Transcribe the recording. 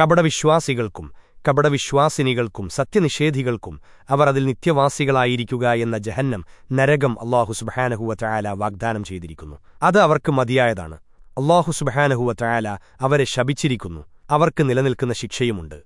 കപടവിശ്വാസികൾക്കും കപടവിശ്വാസിനികൾക്കും സത്യനിഷേധികൾക്കും അവർ അതിൽ നിത്യവാസികളായിരിക്കുക എന്ന ജഹന്നം നരകം അള്ളാഹു സുബഹാനഹുവ ചായാല വാഗ്ദാനം ചെയ്തിരിക്കുന്നു. അത് അവർക്ക് മതിയായതാണ്. അള്ളാഹു സുബഹാനഹുവ ചായാല അവരെ ശപിച്ചിരിക്കുന്നു. അവർക്ക് നിലനിൽക്കുന്ന ശിക്ഷയുമുണ്ട്.